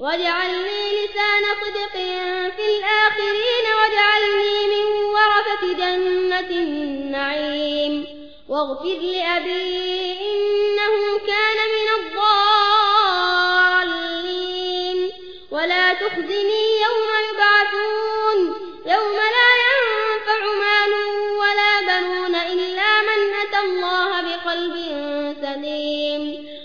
واجعلني لسان صدق في الآخرين واجعلني من ورثة جنة النعيم. واغفر لأبي إنه كان من الضالين. ولا تخزني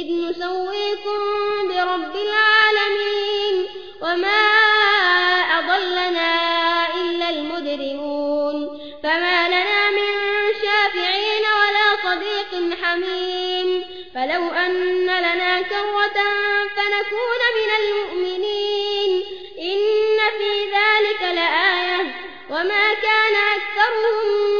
إذ نسويكم برب العالمين وما أضلنا إلا المجرمون فما لنا من شافعين ولا صديق حميم فلو أن لنا كرة فنكون من المؤمنين إن في ذلك لآية وما كان أكثرهم